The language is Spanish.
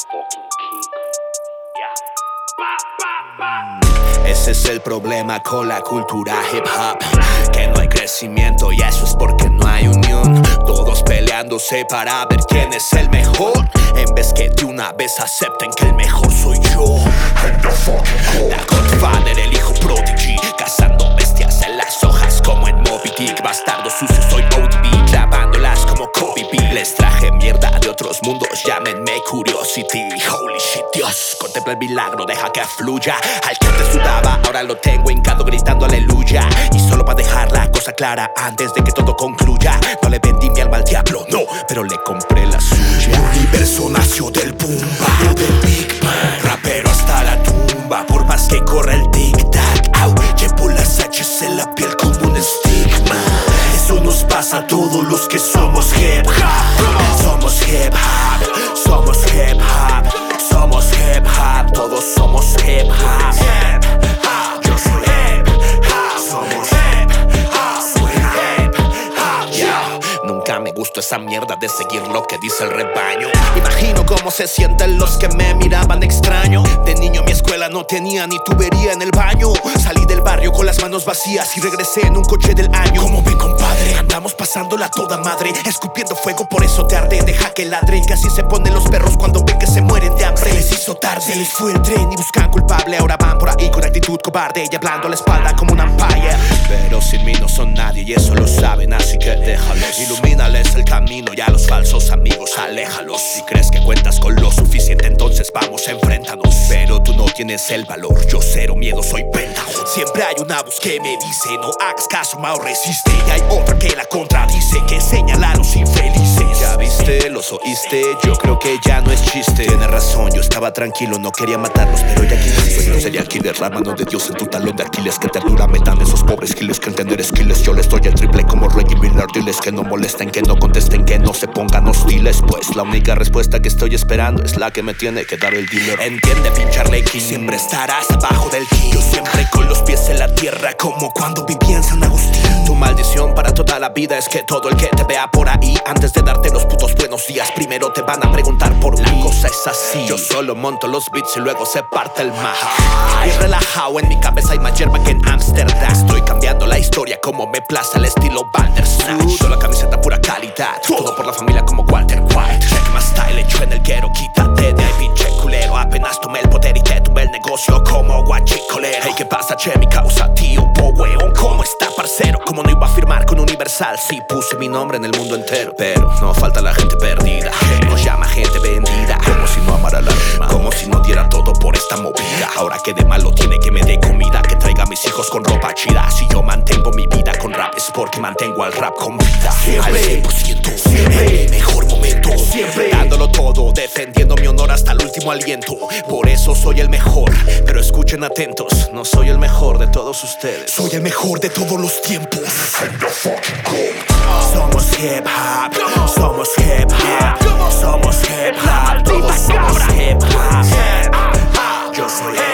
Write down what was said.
fucking kick. Yeah. Ese es el problema con la cultura hip hop. Que no hay crecimiento y eso es porque no hay unión. Todos peleándose para ver quién es el mejor. En vez que de una vez acepten que el mejor soy yo Curiosity Holy shit Dios. Contempla el milagro, deja que fluya. Al que te sudaba, ahora lo tengo hincado gritando aleluya. Y solo para dejar la cosa clara Antes de que todo concluya. No le vendí mi alma al diablo, no Pero le compré la suya. El universo nació del boom Del Big Bang. Rapero hasta la tumba. Por más que corra el tic-tac Au, llevo las H's en la piel como un estigma. Eso nos pasa a todos los que somos hip Nunca me gustó esa mierda de seguir lo que dice el rebaño. Imagino cómo se sienten los que me miraban extraño. De niño mi escuela no tenía ni tubería en el baño. Salí del barrio con las manos vacías y regresé en un coche del año. Como ven, compadre, andamos pasándola toda madre. Escupiendo fuego, por eso te arde. Deja que ladren, que así se ponen los perros cuando ven que se mueren de hambre. Se les hizo tarde, les fue el tren y buscan culpable. Ahora van por ahí con actitud cobarde y hablando a la espalda como un umpire. Pero sin mí no son nadie y eso lo saben, así que déjalos. Ilumínales el camino y a los falsos amigos, aléjalos. Si crees que cuentas con lo suficiente, entonces vamos, enfréntanos. Pero tú no tienes el valor, yo cero miedo, soy Pentágono. Siempre hay una voz que me dice: No hagas caso, Mao resiste. Y hay otra que la contradice, que señala a los infelices. Ya viste, los oíste, yo creo que ya no es chiste. Tienes razón, yo estaba tranquilo, no quería matarlos, pero ya quise. Soy un serial killer, la mano de Dios en tu talón de Aquiles. Que ternura me dan esos pobres giles que entender skills. Yo les doy el triple como Reggie Miller. Diles que no molesten, que no contesten, que no se pongan hostiles. Pues la única respuesta que estoy esperando es la que me tiene que dar el dealer. Entiende, pincharle King. Siempre estarás abajo del. Yo siempre con los pies en la tierra, como cuando viví en San Agustín. Tu maldición para toda la vida es que todo el que te vea por ahí, antes de darte los putos buenos días, primero te van a preguntar por mí. La cosa es así. Yo solo monto los beats y luego se parte el maja. Y relajado en mi cabeza hay más hierba que en Amsterdam. Estoy cambiando la historia como me plaza el estilo Bandersnatch. Solo la camiseta pura calidad. Todo por la familia como Walter White. Check my style hecho en el quiero, quítate de ahí, pinche culero. Apenas tomé el poder y te tumbé el negocio como guachicolero. Hey, ¿qué pasa, che? Mi causa, tío, po Universal? Sí, puse mi nombre en el mundo entero. Pero no falta la gente perdida. Que nos llama gente vendida. Como si no amara la rima. Como si no diera todo por esta movida. Ahora que de malo tiene que me dé comida. Que traiga a mis hijos con ropa chida. Si yo mantengo mi vida con rap es porque mantengo al rap con vida. Siempre, al 100%, siempre. Mejor momento. Siempre. Dándolo todo, defendiendo mi honor hasta el último aliento. Por eso soy el mejor. Pero escuchen atentos, no soy el mejor de todos ustedes. Soy el mejor de todos los tiempos. Somos hip hop, somos hip hop, somos hip hop, somos hip hop. Yo soy hip